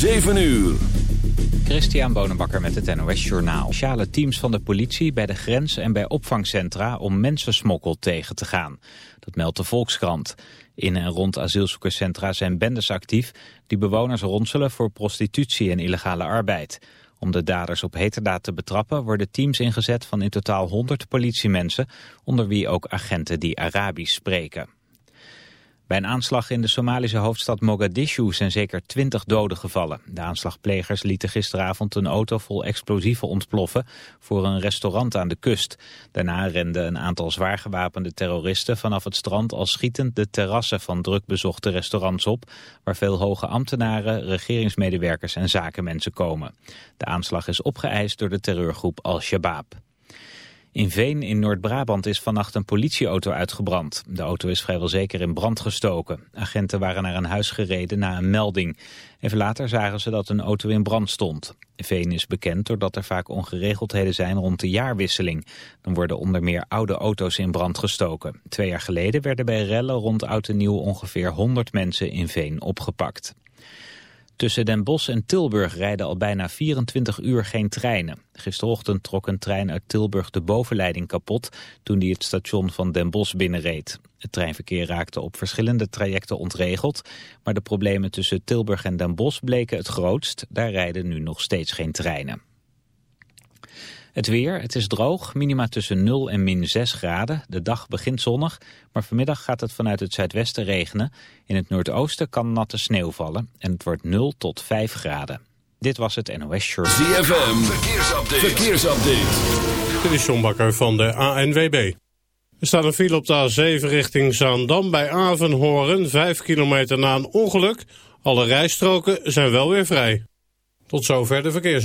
7 uur. Christian Bonenbakker met het NOS Journaal. Speciale teams van de politie bij de grens en bij opvangcentra om mensensmokkel tegen te gaan. Dat meldt de Volkskrant. In en rond asielzoekerscentra zijn bendes actief die bewoners ronselen voor prostitutie en illegale arbeid. Om de daders op heterdaad te betrappen worden teams ingezet van in totaal 100 politiemensen, onder wie ook agenten die Arabisch spreken. Bij een aanslag in de Somalische hoofdstad Mogadishu zijn zeker twintig doden gevallen. De aanslagplegers lieten gisteravond een auto vol explosieven ontploffen voor een restaurant aan de kust. Daarna renden een aantal zwaar gewapende terroristen vanaf het strand al schietend de terrassen van drukbezochte restaurants op, waar veel hoge ambtenaren, regeringsmedewerkers en zakenmensen komen. De aanslag is opgeëist door de terreurgroep Al-Shabaab. In Veen in Noord-Brabant is vannacht een politieauto uitgebrand. De auto is vrijwel zeker in brand gestoken. Agenten waren naar een huis gereden na een melding. Even later zagen ze dat een auto in brand stond. Veen is bekend doordat er vaak ongeregeldheden zijn rond de jaarwisseling. Dan worden onder meer oude auto's in brand gestoken. Twee jaar geleden werden bij rellen rond Oud en Nieuw ongeveer 100 mensen in Veen opgepakt. Tussen Den Bosch en Tilburg rijden al bijna 24 uur geen treinen. Gisterochtend trok een trein uit Tilburg de bovenleiding kapot toen die het station van Den Bosch binnenreed. Het treinverkeer raakte op verschillende trajecten ontregeld, maar de problemen tussen Tilburg en Den Bosch bleken het grootst. Daar rijden nu nog steeds geen treinen. Het weer, het is droog, minima tussen 0 en min 6 graden. De dag begint zonnig, maar vanmiddag gaat het vanuit het zuidwesten regenen. In het noordoosten kan natte sneeuw vallen en het wordt 0 tot 5 graden. Dit was het NOS Short. ZFM, verkeersupdate. verkeersupdate. Dit is John Bakker van de ANWB. Er staat een file op de A7 richting Zaandam bij Avenhoorn, 5 kilometer na een ongeluk. Alle rijstroken zijn wel weer vrij. Tot zover de verkeers.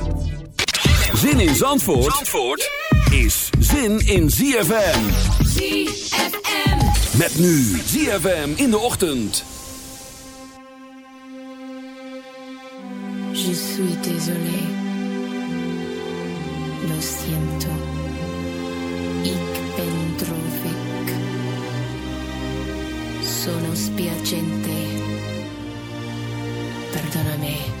Zin in Zandvoort, Zandvoort is zin in ZFM. ZFM. Met nu ZFM in de ochtend. Je suis désolé. Lo siento. Ik ben droevig. Sono spiacente. Perdonami. voce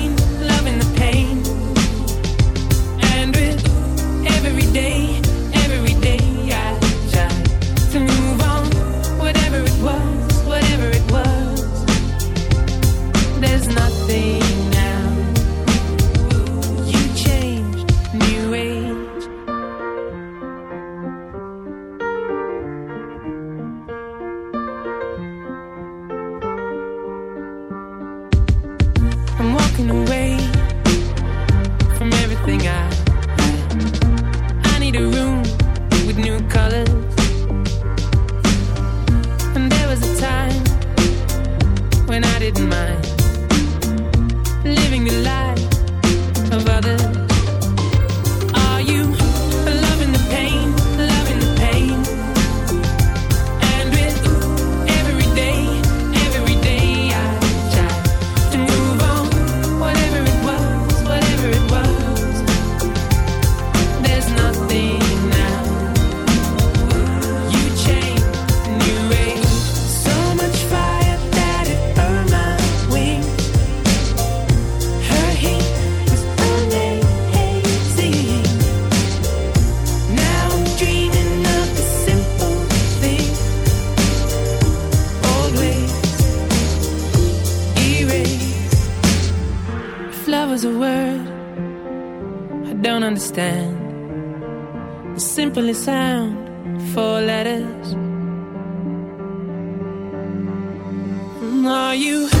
are you?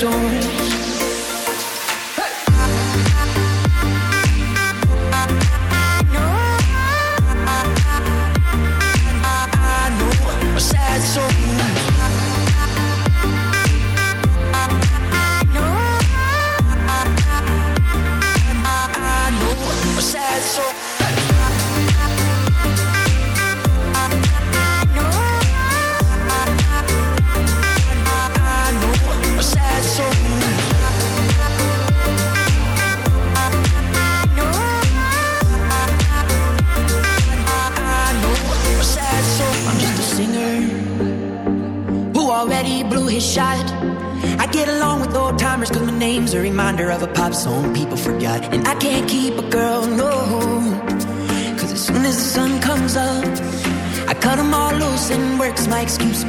soul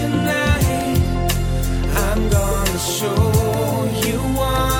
tonight. I'm gonna show you why.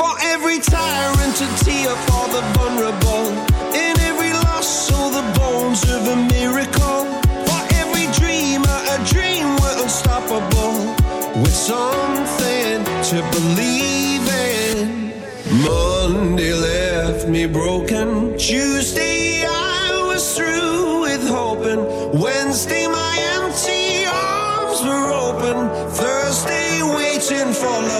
For every tyrant to tear for the vulnerable. In every loss, all the bones of a miracle. For every dreamer, a dream we're unstoppable. With something to believe in. Monday left me broken. Tuesday I was through with hoping. Wednesday my empty arms were open. Thursday waiting for love,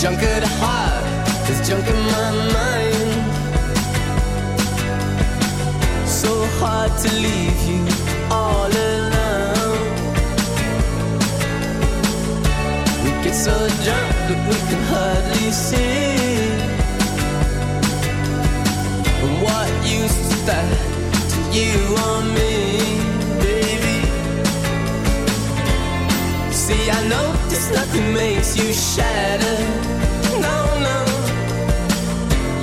Junk at heart, there's junk in my mind. So hard to leave you all alone. We get so drunk that we can hardly see. And what use is that to you or me, baby? See, I know this nothing makes you shatter.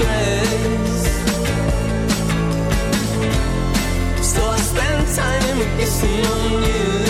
Disgrace. So I spend time kissing on you.